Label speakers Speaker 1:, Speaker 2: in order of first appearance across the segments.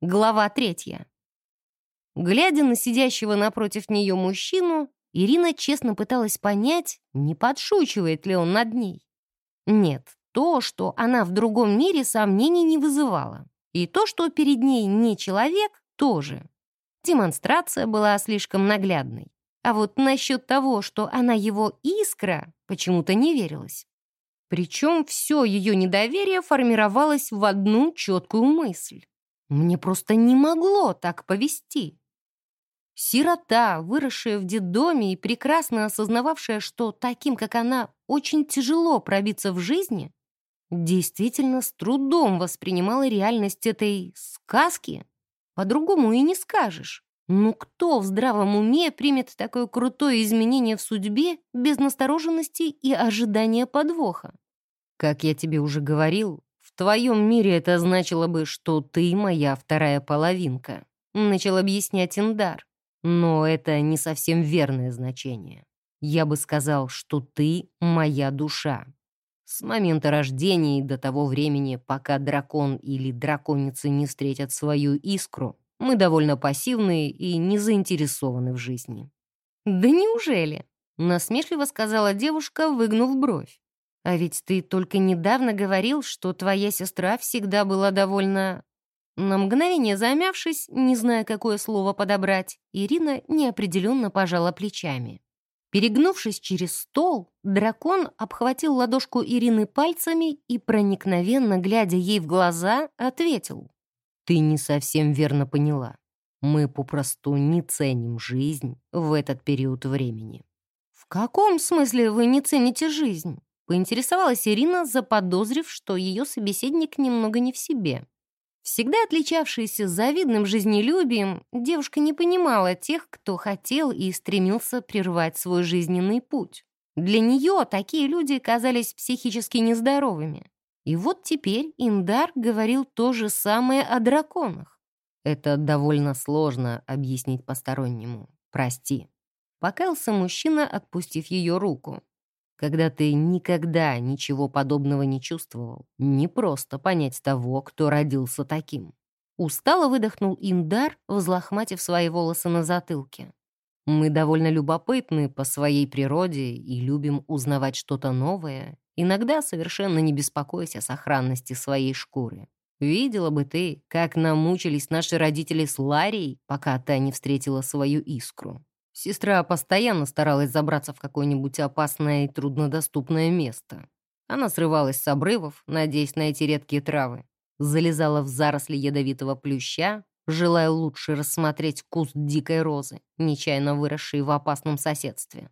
Speaker 1: Глава третья. Глядя на сидящего напротив нее мужчину, Ирина честно пыталась понять, не подшучивает ли он над ней. Нет, то, что она в другом мире, сомнений не вызывало. И то, что перед ней не человек, тоже. Демонстрация была слишком наглядной. А вот насчет того, что она его искра, почему-то не верилось. Причем все ее недоверие формировалось в одну четкую мысль. Мне просто не могло так повести. Сирота, выросшая в детдоме и прекрасно осознававшая, что таким, как она, очень тяжело пробиться в жизни, действительно с трудом воспринимала реальность этой сказки. По-другому и не скажешь. Ну кто в здравом уме примет такое крутое изменение в судьбе без настороженности и ожидания подвоха? Как я тебе уже говорил, в твоем мире это значило бы, что ты моя вторая половинка, начал объяснять Индар. Но это не совсем верное значение. Я бы сказал, что ты моя душа. С момента рождения и до того времени, пока дракон или драконица не встретят свою искру, мы довольно пассивны и не заинтересованы в жизни». «Да неужели?» — насмешливо сказала девушка, выгнув бровь. «А ведь ты только недавно говорил, что твоя сестра всегда была довольно...» На мгновение замявшись, не зная, какое слово подобрать, Ирина неопределенно пожала плечами. Перегнувшись через стол, дракон обхватил ладошку Ирины пальцами и, проникновенно глядя ей в глаза, ответил. Ты не совсем верно поняла. Мы попросту не ценим жизнь в этот период времени. В каком смысле вы не цените жизнь? Поинтересовалась Ирина, заподозрив, что ее собеседник немного не в себе. Всегда отличавшаяся завидным жизнелюбием, девушка не понимала тех, кто хотел и стремился прервать свой жизненный путь. Для нее такие люди казались психически нездоровыми. И вот теперь Индар говорил то же самое о драконах. Это довольно сложно объяснить постороннему. Прости. Покаялся мужчина, отпустив ее руку. Когда ты никогда ничего подобного не чувствовал, не просто понять того, кто родился таким. Устало выдохнул Индар, взлохматив свои волосы на затылке. Мы довольно любопытны по своей природе и любим узнавать что-то новое иногда совершенно не беспокоясь о сохранности своей шкуры. Видела бы ты, как намучились наши родители с Ларией, пока та не встретила свою искру. Сестра постоянно старалась забраться в какое-нибудь опасное и труднодоступное место. Она срывалась с обрывов, надеясь найти редкие травы, залезала в заросли ядовитого плюща, желая лучше рассмотреть куст дикой розы, нечаянно выросший в опасном соседстве.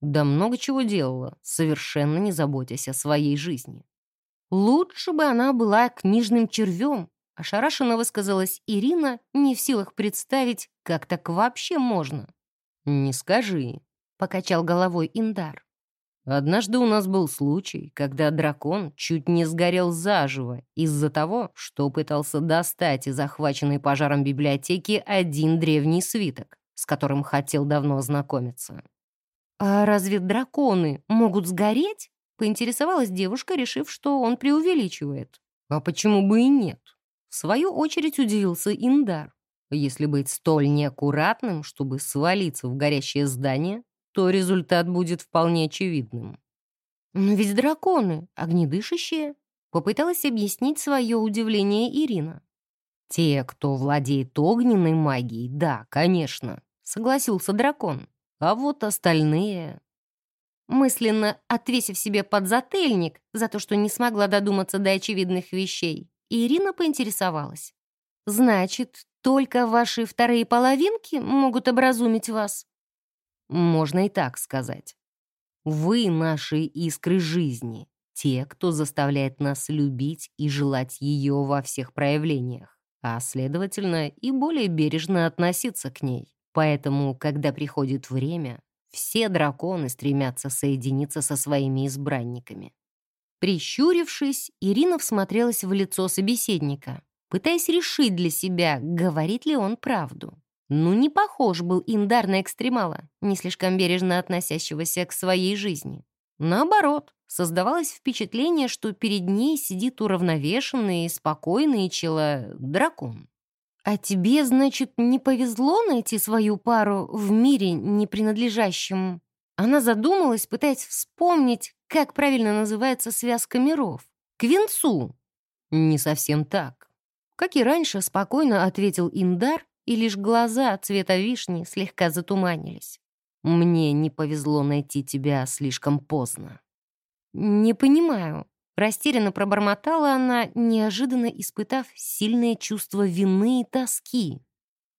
Speaker 1: Да много чего делала, совершенно не заботясь о своей жизни. Лучше бы она была книжным червем, ошарашенно высказалась Ирина, не в силах представить, как так вообще можно. «Не скажи», — покачал головой Индар. «Однажды у нас был случай, когда дракон чуть не сгорел заживо из-за того, что пытался достать из захваченной пожаром библиотеки один древний свиток, с которым хотел давно ознакомиться. «А разве драконы могут сгореть?» — поинтересовалась девушка, решив, что он преувеличивает. «А почему бы и нет?» В свою очередь удивился Индар. Если быть столь неаккуратным, чтобы свалиться в горящее здание, то результат будет вполне очевидным. «Но ведь драконы, огнедышащие», — попыталась объяснить свое удивление Ирина. «Те, кто владеет огненной магией, да, конечно», — согласился дракон. А вот остальные... Мысленно отвесив себе подзатыльник за то, что не смогла додуматься до очевидных вещей, Ирина поинтересовалась. «Значит, только ваши вторые половинки могут образумить вас?» Можно и так сказать. Вы наши искры жизни, те, кто заставляет нас любить и желать ее во всех проявлениях, а, следовательно, и более бережно относиться к ней. Поэтому, когда приходит время, все драконы стремятся соединиться со своими избранниками. Прищурившись, Ирина всмотрелась в лицо собеседника, пытаясь решить для себя, говорит ли он правду. Ну, не похож был Индар на экстремала, не слишком бережно относящегося к своей жизни. Наоборот, создавалось впечатление, что перед ней сидит уравновешенный, спокойный чело дракон. «А тебе, значит, не повезло найти свою пару в мире, не принадлежащем...» Она задумалась, пытаясь вспомнить, как правильно называется связка миров. «Квинцу!» «Не совсем так». Как и раньше, спокойно ответил Индар, и лишь глаза цвета вишни слегка затуманились. «Мне не повезло найти тебя слишком поздно». «Не понимаю», Растерянно пробормотала она, неожиданно испытав сильное чувство вины и тоски.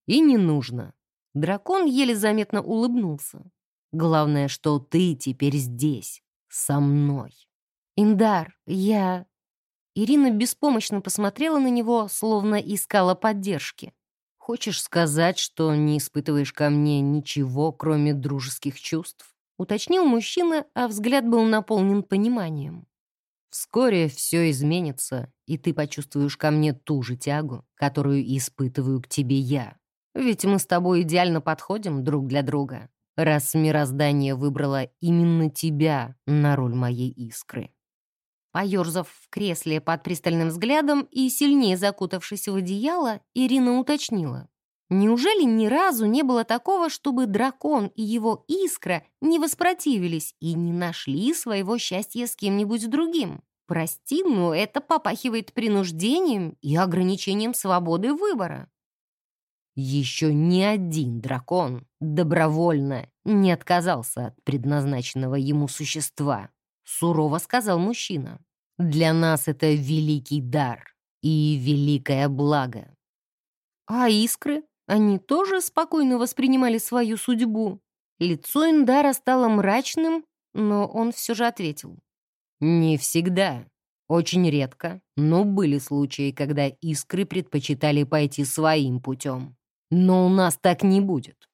Speaker 1: «И не нужно». Дракон еле заметно улыбнулся. «Главное, что ты теперь здесь, со мной». «Индар, я...» Ирина беспомощно посмотрела на него, словно искала поддержки. «Хочешь сказать, что не испытываешь ко мне ничего, кроме дружеских чувств?» Уточнил мужчина, а взгляд был наполнен пониманием. Вскоре все изменится, и ты почувствуешь ко мне ту же тягу, которую испытываю к тебе я. Ведь мы с тобой идеально подходим друг для друга, раз мироздание выбрало именно тебя на роль моей искры». Поерзав в кресле под пристальным взглядом и сильнее закутавшись в одеяло, Ирина уточнила. Неужели ни разу не было такого, чтобы дракон и его искра не воспротивились и не нашли своего счастья с кем-нибудь другим? Прости, но это попахивает принуждением и ограничением свободы выбора. Еще ни один дракон добровольно не отказался от предназначенного ему существа, сурово сказал мужчина. Для нас это великий дар и великое благо. А искры? Они тоже спокойно воспринимали свою судьбу. Лицо Индара стало мрачным, но он все же ответил. «Не всегда. Очень редко, но были случаи, когда искры предпочитали пойти своим путем. Но у нас так не будет».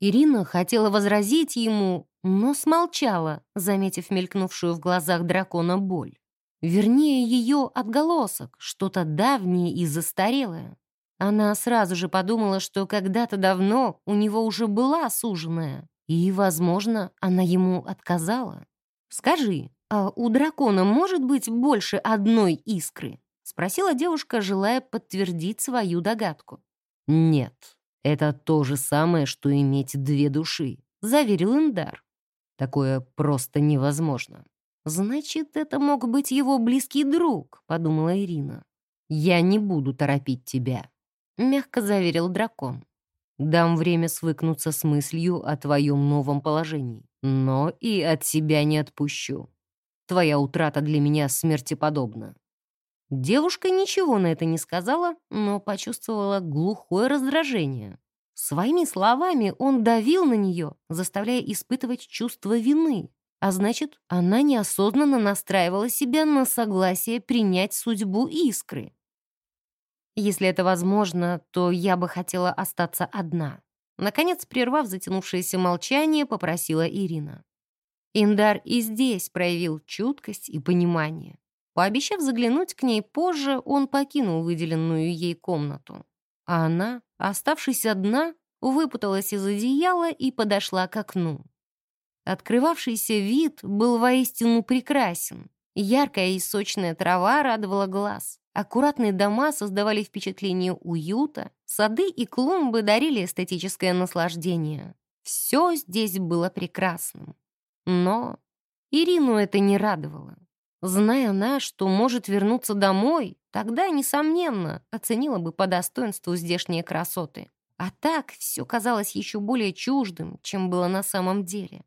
Speaker 1: Ирина хотела возразить ему, но смолчала, заметив мелькнувшую в глазах дракона боль. Вернее, ее отголосок, что-то давнее и застарелое. Она сразу же подумала, что когда-то давно у него уже была суженая, и, возможно, она ему отказала. «Скажи, а у дракона может быть больше одной искры?» — спросила девушка, желая подтвердить свою догадку. «Нет, это то же самое, что иметь две души», — заверил Индар. «Такое просто невозможно». «Значит, это мог быть его близкий друг», — подумала Ирина. «Я не буду торопить тебя. — мягко заверил дракон. «Дам время свыкнуться с мыслью о твоем новом положении, но и от себя не отпущу. Твоя утрата для меня смерти подобна». Девушка ничего на это не сказала, но почувствовала глухое раздражение. Своими словами он давил на нее, заставляя испытывать чувство вины, а значит, она неосознанно настраивала себя на согласие принять судьбу искры. Если это возможно, то я бы хотела остаться одна. Наконец, прервав затянувшееся молчание, попросила Ирина. Индар и здесь проявил чуткость и понимание. Пообещав заглянуть к ней позже, он покинул выделенную ей комнату. А она, оставшись одна, выпуталась из одеяла и подошла к окну. Открывавшийся вид был воистину прекрасен. Яркая и сочная трава радовала глаз. Аккуратные дома создавали впечатление уюта, сады и клумбы дарили эстетическое наслаждение. Все здесь было прекрасным. Но Ирину это не радовало. Зная она, что может вернуться домой, тогда, несомненно, оценила бы по достоинству здешние красоты. А так все казалось еще более чуждым, чем было на самом деле.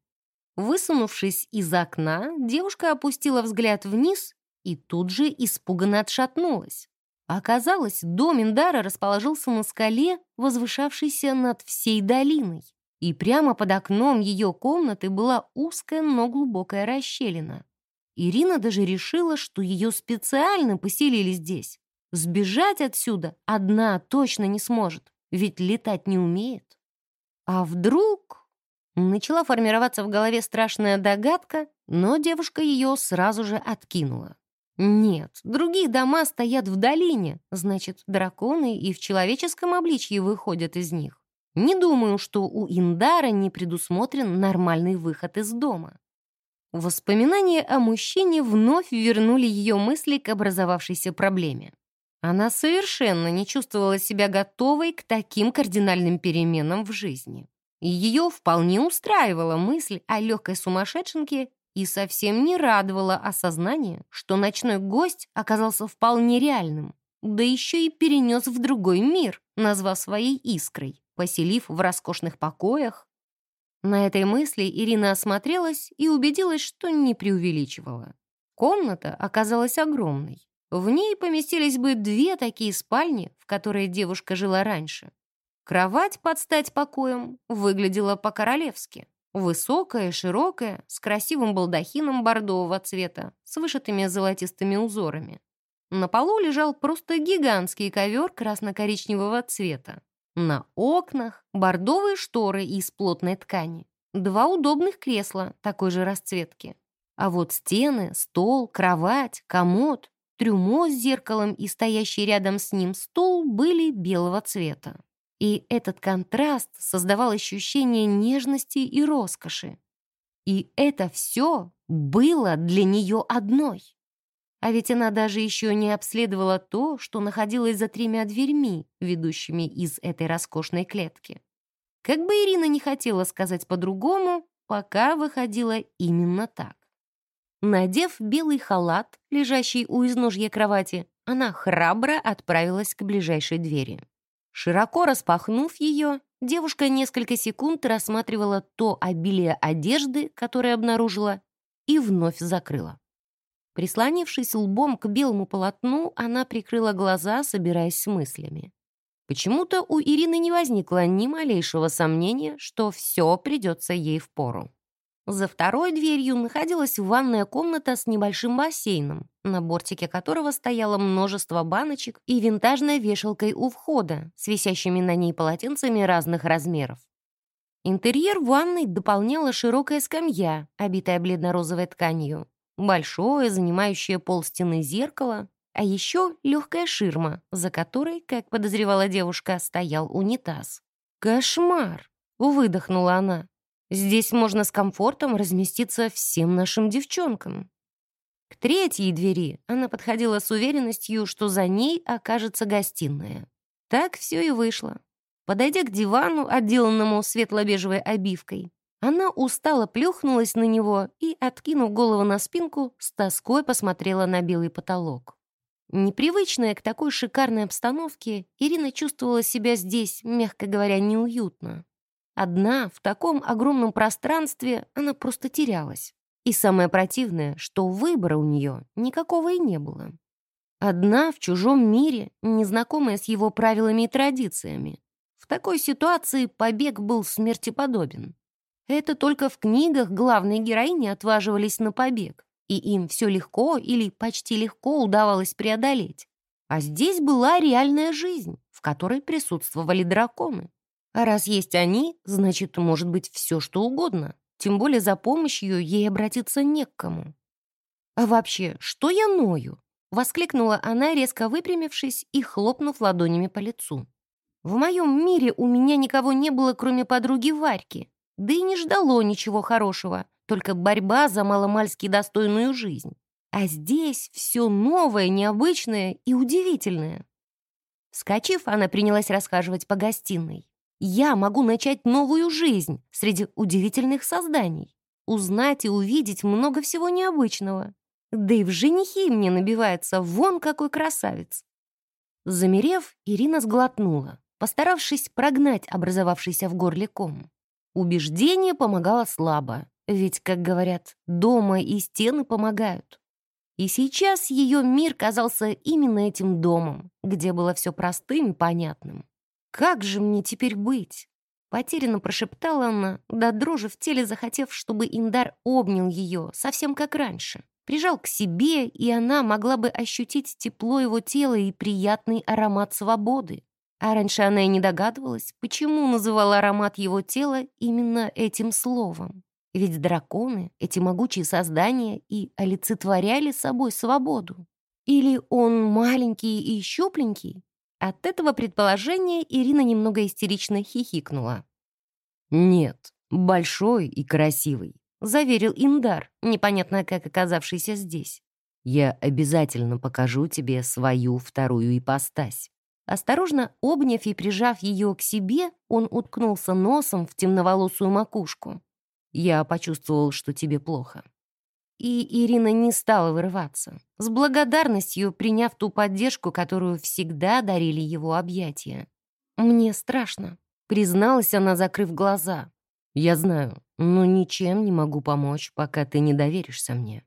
Speaker 1: Высунувшись из окна, девушка опустила взгляд вниз и тут же испуганно отшатнулась. Оказалось, дом Индара расположился на скале, возвышавшейся над всей долиной. И прямо под окном ее комнаты была узкая, но глубокая расщелина. Ирина даже решила, что ее специально поселили здесь. Сбежать отсюда одна точно не сможет, ведь летать не умеет. А вдруг... Начала формироваться в голове страшная догадка, но девушка ее сразу же откинула. Нет, другие дома стоят в долине, значит, драконы и в человеческом обличье выходят из них. Не думаю, что у Индара не предусмотрен нормальный выход из дома. Воспоминания о мужчине вновь вернули ее мысли к образовавшейся проблеме. Она совершенно не чувствовала себя готовой к таким кардинальным переменам в жизни. Ее вполне устраивала мысль о легкой сумасшедшенке и совсем не радовало осознание, что ночной гость оказался вполне реальным, да еще и перенес в другой мир, назвав своей искрой, поселив в роскошных покоях. На этой мысли Ирина осмотрелась и убедилась, что не преувеличивала. Комната оказалась огромной. В ней поместились бы две такие спальни, в которые девушка жила раньше. Кровать под стать покоем выглядела по-королевски. Высокая, широкая, с красивым балдахином бордового цвета, с вышитыми золотистыми узорами. На полу лежал просто гигантский ковер красно-коричневого цвета. На окнах бордовые шторы из плотной ткани. Два удобных кресла такой же расцветки. А вот стены, стол, кровать, комод трюмо с зеркалом и стоящий рядом с ним стул были белого цвета. И этот контраст создавал ощущение нежности и роскоши. И это все было для нее одной. А ведь она даже еще не обследовала то, что находилось за тремя дверьми, ведущими из этой роскошной клетки. Как бы Ирина не хотела сказать по-другому, пока выходила именно так. Надев белый халат, лежащий у изножья кровати, она храбро отправилась к ближайшей двери. Широко распахнув ее, девушка несколько секунд рассматривала то обилие одежды, которое обнаружила, и вновь закрыла. Прислонившись лбом к белому полотну, она прикрыла глаза, собираясь с мыслями. Почему-то у Ирины не возникло ни малейшего сомнения, что все придется ей в пору. За второй дверью находилась ванная комната с небольшим бассейном, на бортике которого стояло множество баночек и винтажной вешалкой у входа, с висящими на ней полотенцами разных размеров. Интерьер ванной дополняла широкая скамья, обитая бледно-розовой тканью, большое, занимающее пол стены зеркало, а еще легкая ширма, за которой, как подозревала девушка, стоял унитаз. «Кошмар!» — выдохнула она. Здесь можно с комфортом разместиться всем нашим девчонкам. К третьей двери она подходила с уверенностью, что за ней окажется гостиная. Так все и вышло. Подойдя к дивану, отделанному светло-бежевой обивкой, она устало плюхнулась на него и, откинув голову на спинку, с тоской посмотрела на белый потолок. Непривычная к такой шикарной обстановке, Ирина чувствовала себя здесь, мягко говоря, неуютно. Одна, в таком огромном пространстве, она просто терялась. И самое противное, что выбора у нее никакого и не было. Одна в чужом мире, незнакомая с его правилами и традициями. В такой ситуации побег был смерти подобен. Это только в книгах главные героини отваживались на побег, и им все легко или почти легко удавалось преодолеть. А здесь была реальная жизнь, в которой присутствовали драконы. А раз есть они, значит, может быть все, что угодно. Тем более за помощью ей обратиться не к кому. «А вообще, что я ною?» — воскликнула она, резко выпрямившись и хлопнув ладонями по лицу. «В моем мире у меня никого не было, кроме подруги Варьки, да и не ждало ничего хорошего, только борьба за маломальски достойную жизнь. А здесь все новое, необычное и удивительное». Скачив, она принялась расхаживать по гостиной я могу начать новую жизнь среди удивительных созданий, узнать и увидеть много всего необычного. Да и в женихи мне набивается вон какой красавец. Замерев, Ирина сглотнула, постаравшись прогнать образовавшийся в горле ком. Убеждение помогало слабо, ведь, как говорят, дома и стены помогают. И сейчас ее мир казался именно этим домом, где было все простым и понятным. «Как же мне теперь быть?» Потерянно прошептала она, до дрожи в теле захотев, чтобы Индар обнял ее, совсем как раньше. Прижал к себе, и она могла бы ощутить тепло его тела и приятный аромат свободы. А раньше она и не догадывалась, почему называла аромат его тела именно этим словом. Ведь драконы, эти могучие создания, и олицетворяли собой свободу. Или он маленький и щупленький, от этого предположения Ирина немного истерично хихикнула. «Нет, большой и красивый», — заверил Индар, непонятно как оказавшийся здесь. Я обязательно покажу тебе свою вторую ипостась». Осторожно обняв и прижав ее к себе, он уткнулся носом в темноволосую макушку. «Я почувствовал, что тебе плохо». И Ирина не стала вырываться, с благодарностью приняв ту поддержку, которую всегда дарили его объятия. «Мне страшно», — призналась она, закрыв глаза. «Я знаю, но ничем не могу помочь, пока ты не доверишься мне.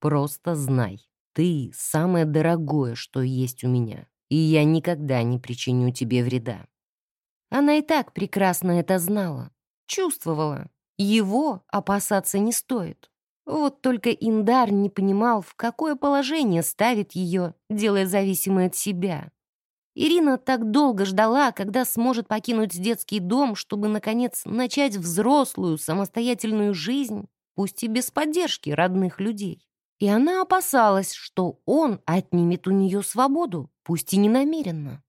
Speaker 1: Просто знай, ты — самое дорогое, что есть у меня, и я никогда не причиню тебе вреда». Она и так прекрасно это знала, чувствовала. Его опасаться не стоит. Вот только Индар не понимал, в какое положение ставит ее, делая зависимой от себя. Ирина так долго ждала, когда сможет покинуть детский дом, чтобы, наконец, начать взрослую, самостоятельную жизнь, пусть и без поддержки родных людей. И она опасалась, что он отнимет у нее свободу, пусть и не намеренно.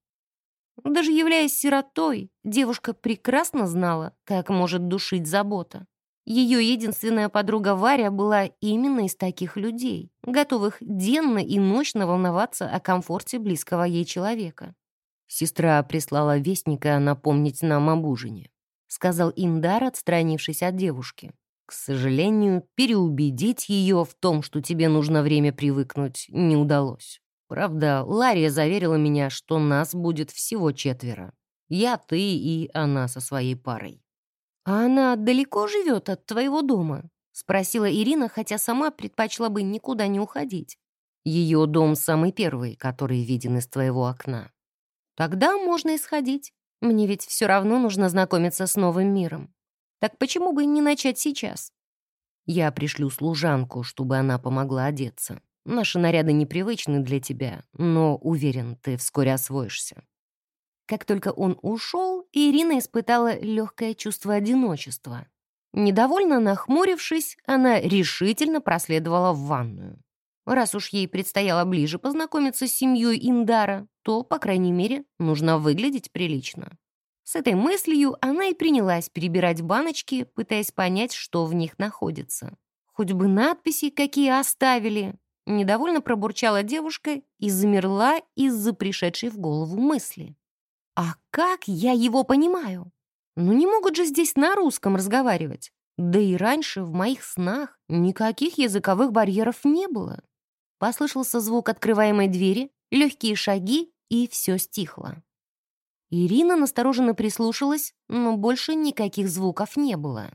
Speaker 1: Даже являясь сиротой, девушка прекрасно знала, как может душить забота. Ее единственная подруга Варя была именно из таких людей, готовых денно и ночно волноваться о комфорте близкого ей человека. Сестра прислала вестника напомнить нам об ужине, сказал Индар, отстранившись от девушки. К сожалению, переубедить ее в том, что тебе нужно время привыкнуть, не удалось. Правда, Лария заверила меня, что нас будет всего четверо. Я, ты и она со своей парой. «А она далеко живет от твоего дома?» — спросила Ирина, хотя сама предпочла бы никуда не уходить. «Ее дом самый первый, который виден из твоего окна». «Тогда можно исходить. Мне ведь все равно нужно знакомиться с новым миром. Так почему бы не начать сейчас?» «Я пришлю служанку, чтобы она помогла одеться. Наши наряды непривычны для тебя, но, уверен, ты вскоре освоишься». Как только он ушел, Ирина испытала легкое чувство одиночества. Недовольно нахмурившись, она решительно проследовала в ванную. Раз уж ей предстояло ближе познакомиться с семьей Индара, то, по крайней мере, нужно выглядеть прилично. С этой мыслью она и принялась перебирать баночки, пытаясь понять, что в них находится. Хоть бы надписи какие оставили. Недовольно пробурчала девушка и замерла из-за пришедшей в голову мысли. А как я его понимаю? Ну не могут же здесь на русском разговаривать. Да и раньше в моих снах никаких языковых барьеров не было. Послышался звук открываемой двери, легкие шаги, и все стихло. Ирина настороженно прислушалась, но больше никаких звуков не было.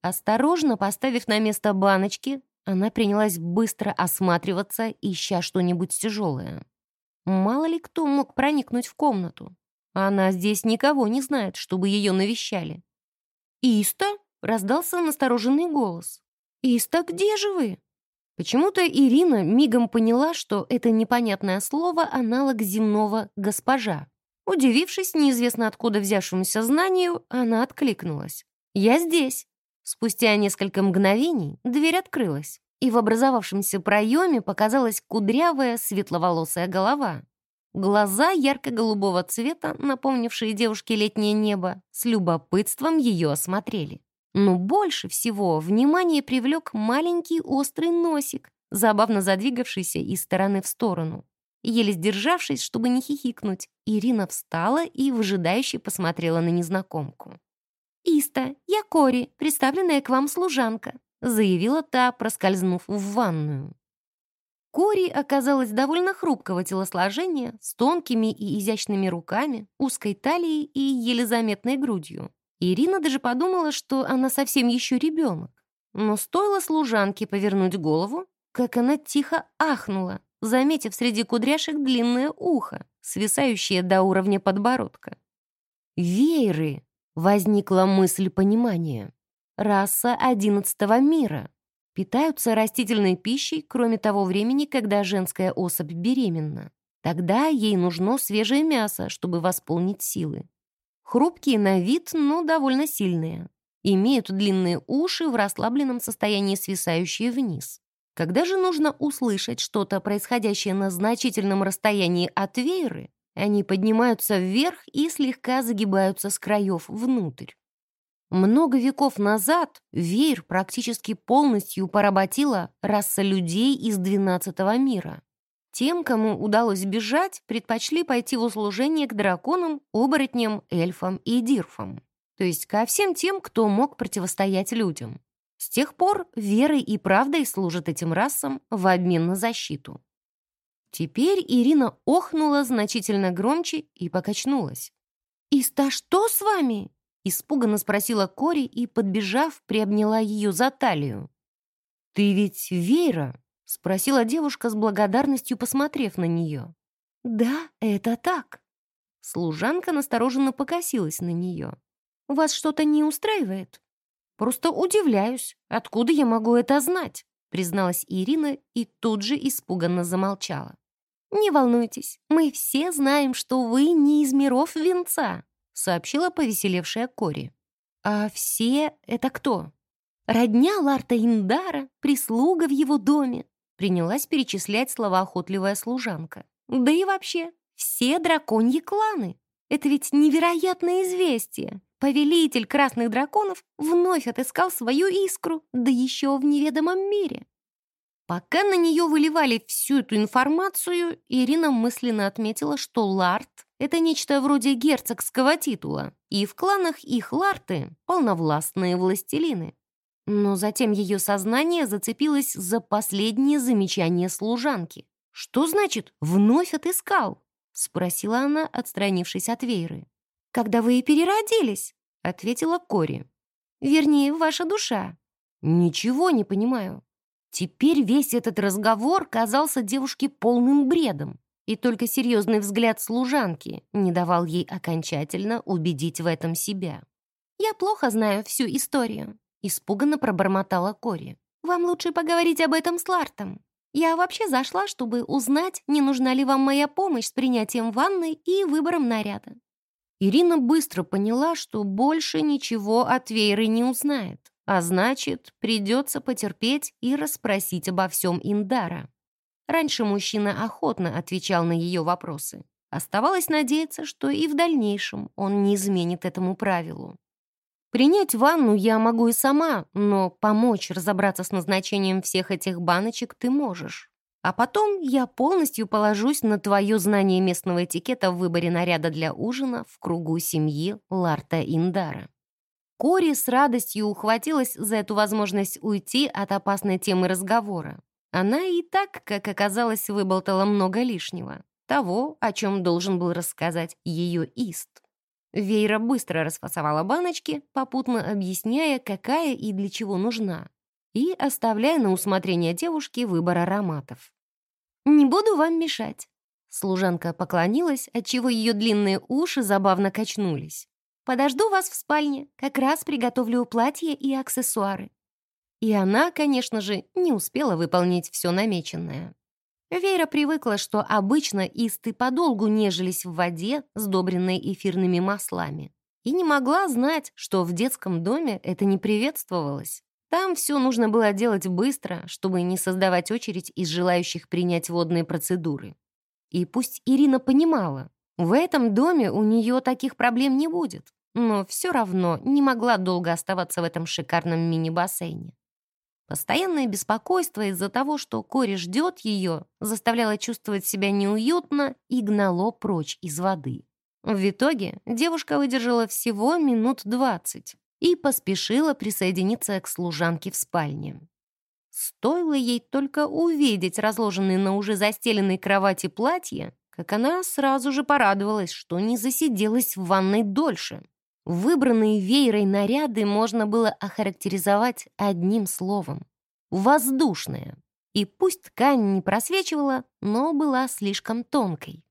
Speaker 1: Осторожно поставив на место баночки, она принялась быстро осматриваться, ища что-нибудь тяжелое. Мало ли кто мог проникнуть в комнату. Она здесь никого не знает, чтобы ее навещали. «Иста?» — раздался настороженный голос. «Иста, где же вы?» Почему-то Ирина мигом поняла, что это непонятное слово — аналог земного «госпожа». Удивившись неизвестно откуда взявшемуся знанию, она откликнулась. «Я здесь». Спустя несколько мгновений дверь открылась, и в образовавшемся проеме показалась кудрявая светловолосая голова. Глаза ярко-голубого цвета, напомнившие девушке летнее небо, с любопытством ее осмотрели. Но больше всего внимание привлек маленький острый носик, забавно задвигавшийся из стороны в сторону. Еле сдержавшись, чтобы не хихикнуть, Ирина встала и выжидающе посмотрела на незнакомку. «Иста, я Кори, представленная к вам служанка», заявила та, проскользнув в ванную. Кори оказалась довольно хрупкого телосложения, с тонкими и изящными руками, узкой талией и еле заметной грудью. Ирина даже подумала, что она совсем еще ребенок. Но стоило служанке повернуть голову, как она тихо ахнула, заметив среди кудряшек длинное ухо, свисающее до уровня подбородка. «Вееры!» — возникла мысль понимания. «Раса одиннадцатого мира, питаются растительной пищей, кроме того времени, когда женская особь беременна. Тогда ей нужно свежее мясо, чтобы восполнить силы. Хрупкие на вид, но довольно сильные. Имеют длинные уши в расслабленном состоянии, свисающие вниз. Когда же нужно услышать что-то, происходящее на значительном расстоянии от вееры, они поднимаются вверх и слегка загибаются с краев внутрь. Много веков назад Вейр практически полностью поработила раса людей из двенадцатого мира. Тем, кому удалось бежать, предпочли пойти в услужение к драконам, оборотням, эльфам и дирфам. То есть ко всем тем, кто мог противостоять людям. С тех пор верой и правдой служат этим расам в обмен на защиту. Теперь Ирина охнула значительно громче и покачнулась. «Иста, что с вами?» Испуганно спросила Кори и, подбежав, приобняла ее за талию. «Ты ведь Вейра?» — спросила девушка с благодарностью, посмотрев на нее. «Да, это так». Служанка настороженно покосилась на нее. «Вас что-то не устраивает?» «Просто удивляюсь, откуда я могу это знать?» призналась Ирина и тут же испуганно замолчала. «Не волнуйтесь, мы все знаем, что вы не из миров венца», сообщила повеселевшая Кори. «А все это кто?» «Родня Ларта Индара, прислуга в его доме», принялась перечислять слова охотливая служанка. «Да и вообще, все драконьи кланы. Это ведь невероятное известие. Повелитель красных драконов вновь отыскал свою искру, да еще в неведомом мире». Пока на нее выливали всю эту информацию, Ирина мысленно отметила, что Ларт это нечто вроде герцогского титула, и в кланах их ларты — полновластные властелины. Но затем ее сознание зацепилось за последнее замечание служанки. «Что значит «вновь отыскал»?» — спросила она, отстранившись от Вейры. «Когда вы переродились», — ответила Кори. «Вернее, ваша душа». «Ничего не понимаю». Теперь весь этот разговор казался девушке полным бредом и только серьезный взгляд служанки не давал ей окончательно убедить в этом себя. «Я плохо знаю всю историю», — испуганно пробормотала Кори. «Вам лучше поговорить об этом с Лартом. Я вообще зашла, чтобы узнать, не нужна ли вам моя помощь с принятием ванны и выбором наряда». Ирина быстро поняла, что больше ничего от Вейры не узнает, а значит, придется потерпеть и расспросить обо всем Индара. Раньше мужчина охотно отвечал на ее вопросы. Оставалось надеяться, что и в дальнейшем он не изменит этому правилу. Принять ванну я могу и сама, но помочь разобраться с назначением всех этих баночек ты можешь. А потом я полностью положусь на твое знание местного этикета в выборе наряда для ужина в кругу семьи Ларта Индара. Кори с радостью ухватилась за эту возможность уйти от опасной темы разговора. Она и так, как оказалось, выболтала много лишнего. Того, о чем должен был рассказать ее Ист. Вейра быстро расфасовала баночки, попутно объясняя, какая и для чего нужна, и оставляя на усмотрение девушки выбор ароматов. «Не буду вам мешать». Служанка поклонилась, отчего ее длинные уши забавно качнулись. «Подожду вас в спальне, как раз приготовлю платье и аксессуары. И она, конечно же, не успела выполнить все намеченное. Вера привыкла, что обычно исты подолгу нежились в воде, сдобренной эфирными маслами, и не могла знать, что в детском доме это не приветствовалось. Там все нужно было делать быстро, чтобы не создавать очередь из желающих принять водные процедуры. И пусть Ирина понимала, в этом доме у нее таких проблем не будет, но все равно не могла долго оставаться в этом шикарном мини-бассейне. Постоянное беспокойство из-за того, что Кори ждет ее, заставляло чувствовать себя неуютно и гнало прочь из воды. В итоге девушка выдержала всего минут двадцать и поспешила присоединиться к служанке в спальне. Стоило ей только увидеть разложенные на уже застеленной кровати платье, как она сразу же порадовалась, что не засиделась в ванной дольше. Выбранные веерой наряды можно было охарактеризовать одним словом — воздушная. И пусть ткань не просвечивала, но была слишком тонкой.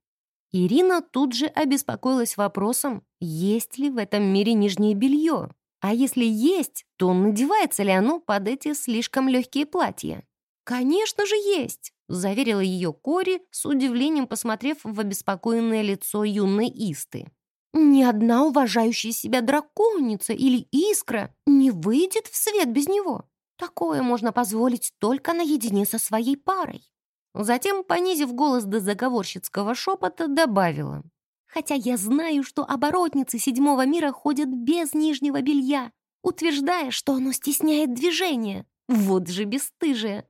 Speaker 1: Ирина тут же обеспокоилась вопросом, есть ли в этом мире нижнее белье, а если есть, то надевается ли оно под эти слишком легкие платья? «Конечно же есть!» — заверила ее Кори, с удивлением посмотрев в обеспокоенное лицо юной Исты. Ни одна уважающая себя драконица или искра не выйдет в свет без него. Такое можно позволить только наедине со своей парой. Затем, понизив голос до заговорщицкого шепота, добавила. «Хотя я знаю, что оборотницы седьмого мира ходят без нижнего белья. утверждая, что оно стесняет движение. Вот же бесстыжие.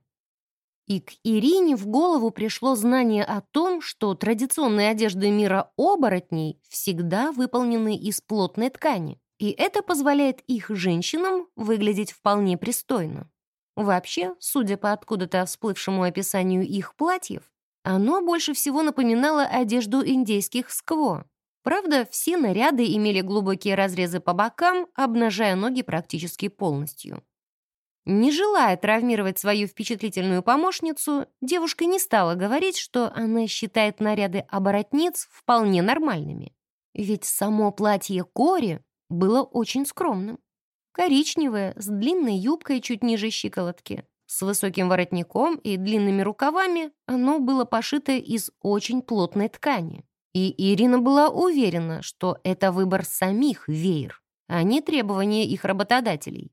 Speaker 1: И к Ирине в голову пришло знание о том, что традиционные одежды мира оборотней всегда выполнены из плотной ткани, и это позволяет их женщинам выглядеть вполне пристойно. Вообще, судя по откуда-то всплывшему описанию их платьев, оно больше всего напоминало одежду индейских скво. Правда, все наряды имели глубокие разрезы по бокам, обнажая ноги практически полностью. Не желая травмировать свою впечатлительную помощницу, девушка не стала говорить, что она считает наряды оборотниц вполне нормальными. Ведь само платье Кори было очень скромным. Коричневое, с длинной юбкой чуть ниже щиколотки, с высоким воротником и длинными рукавами, оно было пошито из очень плотной ткани. И Ирина была уверена, что это выбор самих веер, а не требования их работодателей.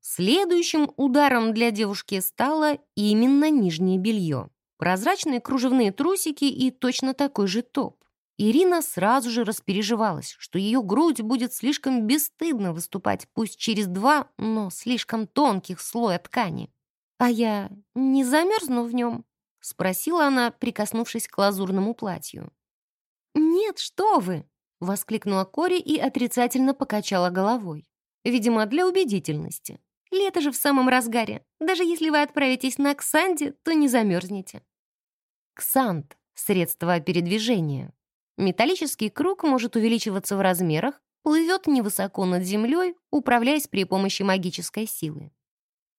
Speaker 1: Следующим ударом для девушки стало именно нижнее белье. Прозрачные кружевные трусики и точно такой же топ. Ирина сразу же распереживалась, что ее грудь будет слишком бесстыдно выступать, пусть через два, но слишком тонких слоя ткани. «А я не замерзну в нем?» — спросила она, прикоснувшись к лазурному платью. «Нет, что вы!» — воскликнула Кори и отрицательно покачала головой. Видимо, для убедительности. Лето же в самом разгаре. Даже если вы отправитесь на Ксанде, то не замерзнете. Ксанд — средство передвижения. Металлический круг может увеличиваться в размерах, плывет невысоко над землей, управляясь при помощи магической силы.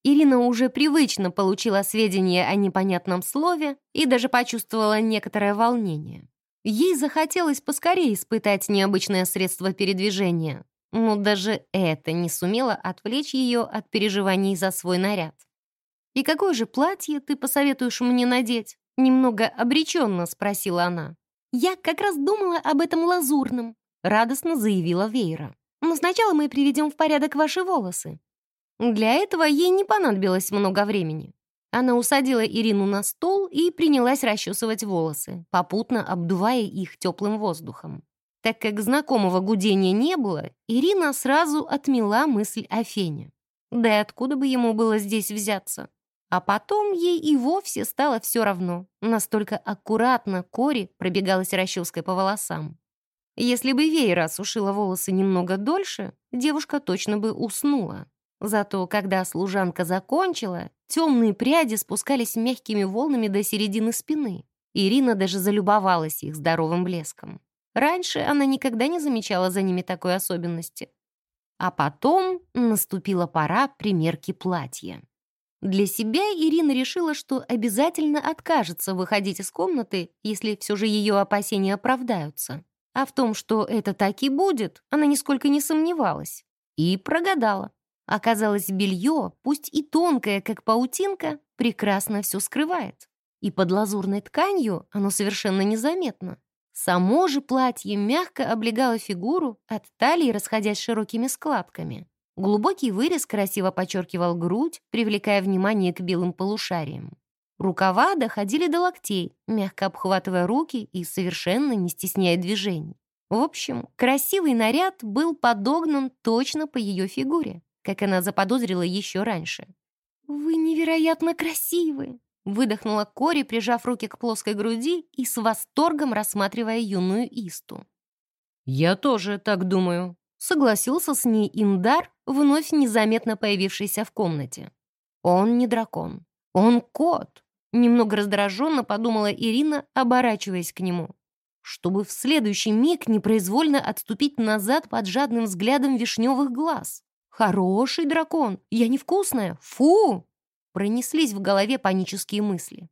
Speaker 1: Ирина уже привычно получила сведения о непонятном слове и даже почувствовала некоторое волнение. Ей захотелось поскорее испытать необычное средство передвижения, но даже это не сумело отвлечь ее от переживаний за свой наряд. «И какое же платье ты посоветуешь мне надеть?» Немного обреченно спросила она. «Я как раз думала об этом лазурном», радостно заявила Вейра. «Но сначала мы приведем в порядок ваши волосы». Для этого ей не понадобилось много времени. Она усадила Ирину на стол и принялась расчесывать волосы, попутно обдувая их теплым воздухом. Так как знакомого гудения не было, Ирина сразу отмела мысль о Фене. Да и откуда бы ему было здесь взяться? А потом ей и вовсе стало все равно. Настолько аккуратно Кори пробегалась расческой по волосам. Если бы Вейра сушила волосы немного дольше, девушка точно бы уснула. Зато когда служанка закончила, темные пряди спускались мягкими волнами до середины спины. Ирина даже залюбовалась их здоровым блеском. Раньше она никогда не замечала за ними такой особенности. А потом наступила пора примерки платья. Для себя Ирина решила, что обязательно откажется выходить из комнаты, если все же ее опасения оправдаются. А в том, что это так и будет, она нисколько не сомневалась. И прогадала. Оказалось, белье, пусть и тонкое, как паутинка, прекрасно все скрывает. И под лазурной тканью оно совершенно незаметно. Само же платье мягко облегало фигуру, от талии расходясь широкими складками. Глубокий вырез красиво подчеркивал грудь, привлекая внимание к белым полушариям. Рукава доходили до локтей, мягко обхватывая руки и совершенно не стесняя движений. В общем, красивый наряд был подогнан точно по ее фигуре, как она заподозрила еще раньше. «Вы невероятно красивы!» Выдохнула Кори, прижав руки к плоской груди и с восторгом рассматривая юную Исту.
Speaker 2: «Я тоже так думаю», —
Speaker 1: согласился с ней Индар, вновь незаметно появившийся в комнате. «Он не дракон. Он кот», — немного раздраженно подумала Ирина, оборачиваясь к нему. Чтобы в следующий миг непроизвольно отступить назад под жадным взглядом вишневых глаз. «Хороший дракон! Я невкусная! Фу!» Пронеслись в голове панические мысли.